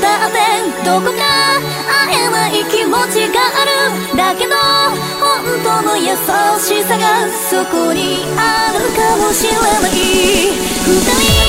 だってどこか会えない気持ちがある。だけど本当の優しさがそこにあるかもしれない。二人